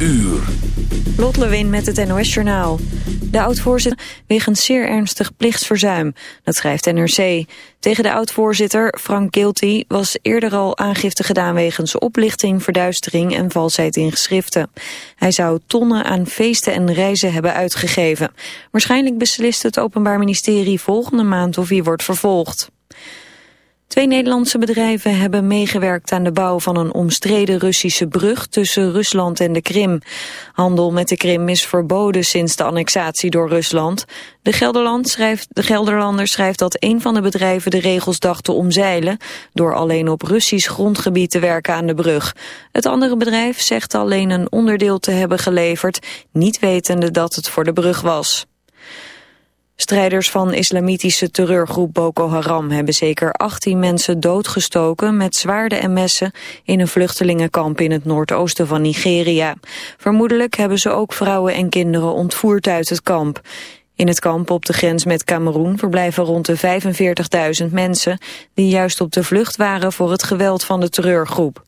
uur. Met het NOS Journaal. De oud-voorzitter wegens zeer ernstig plichtsverzuim. Dat schrijft NRC. Tegen de oud-voorzitter, Frank Gilty, was eerder al aangifte gedaan... wegens oplichting, verduistering en valsheid in geschriften. Hij zou tonnen aan feesten en reizen hebben uitgegeven. Waarschijnlijk beslist het Openbaar Ministerie volgende maand of hij wordt vervolgd. Twee Nederlandse bedrijven hebben meegewerkt aan de bouw van een omstreden Russische brug tussen Rusland en de Krim. Handel met de Krim is verboden sinds de annexatie door Rusland. De, Gelderland schrijft, de Gelderlander schrijft dat een van de bedrijven de regels dacht te omzeilen door alleen op Russisch grondgebied te werken aan de brug. Het andere bedrijf zegt alleen een onderdeel te hebben geleverd, niet wetende dat het voor de brug was. Strijders van islamitische terreurgroep Boko Haram hebben zeker 18 mensen doodgestoken met zwaarden en messen in een vluchtelingenkamp in het noordoosten van Nigeria. Vermoedelijk hebben ze ook vrouwen en kinderen ontvoerd uit het kamp. In het kamp op de grens met Cameroen verblijven rond de 45.000 mensen die juist op de vlucht waren voor het geweld van de terreurgroep.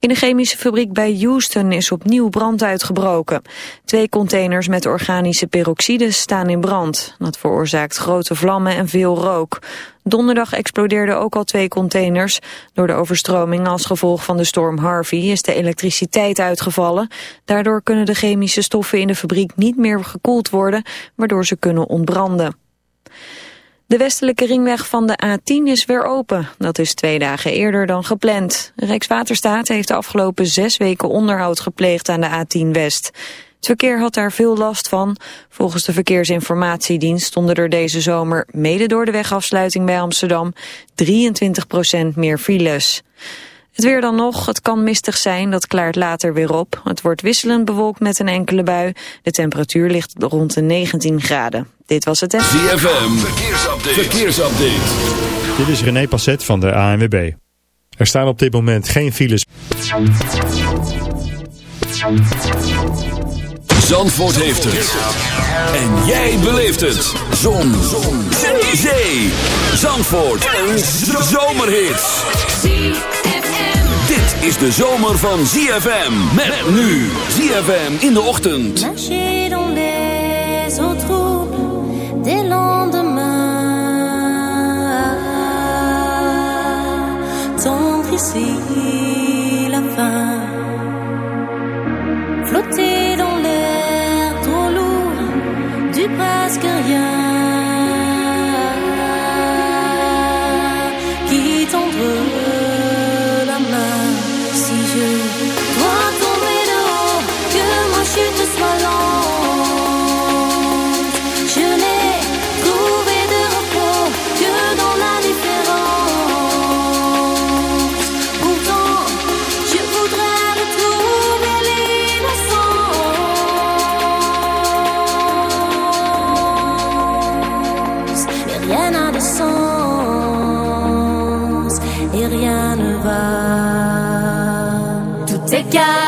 In de chemische fabriek bij Houston is opnieuw brand uitgebroken. Twee containers met organische peroxide staan in brand. Dat veroorzaakt grote vlammen en veel rook. Donderdag explodeerden ook al twee containers. Door de overstroming als gevolg van de storm Harvey is de elektriciteit uitgevallen. Daardoor kunnen de chemische stoffen in de fabriek niet meer gekoeld worden, waardoor ze kunnen ontbranden. De westelijke ringweg van de A10 is weer open. Dat is twee dagen eerder dan gepland. Rijkswaterstaat heeft de afgelopen zes weken onderhoud gepleegd aan de A10 West. Het verkeer had daar veel last van. Volgens de Verkeersinformatiedienst stonden er deze zomer... mede door de wegafsluiting bij Amsterdam 23% meer files. Het weer dan nog, het kan mistig zijn, dat klaart later weer op. Het wordt wisselend bewolkt met een enkele bui. De temperatuur ligt rond de 19 graden. Dit was het... ZFM, verkeersupdate. verkeersupdate. Dit is René Passet van de ANWB. Er staan op dit moment geen files. Zandvoort heeft het. En jij beleeft het. Zon. Zon. Zee. Zandvoort. Een zomerhit is de zomer van ZFM. Met nu ZFM in de ochtend. Tendre ici la fin. Flotter dans l'air trop lourd du presque Yeah.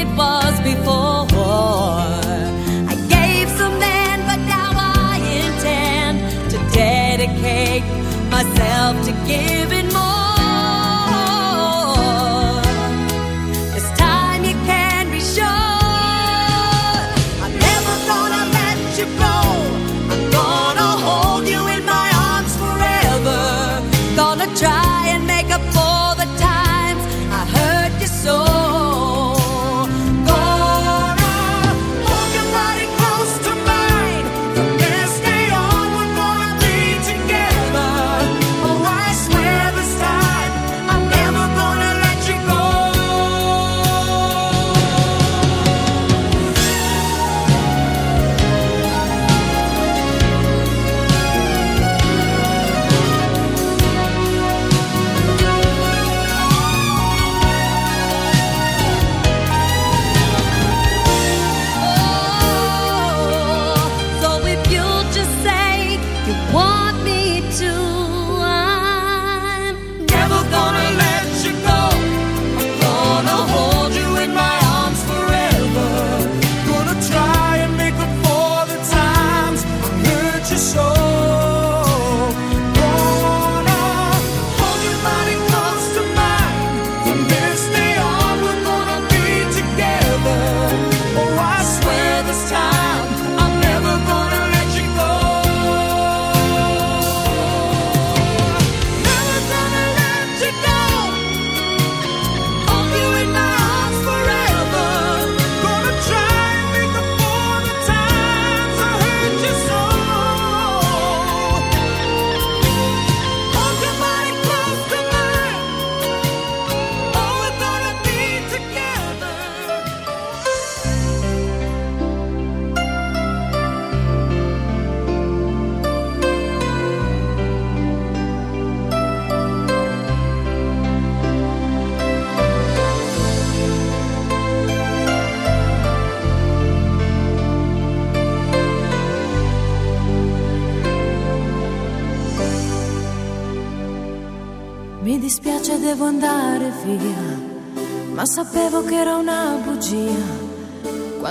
it was before. I gave some then, but now I intend to dedicate myself to giving.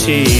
see.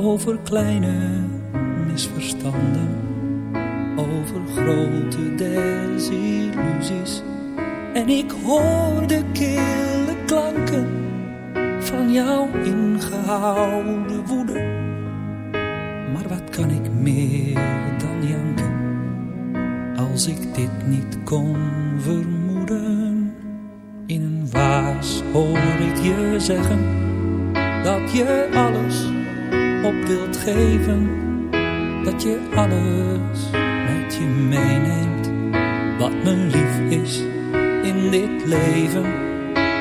over kleine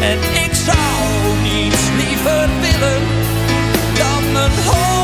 En ik zou niets liever willen dan mijn hoofd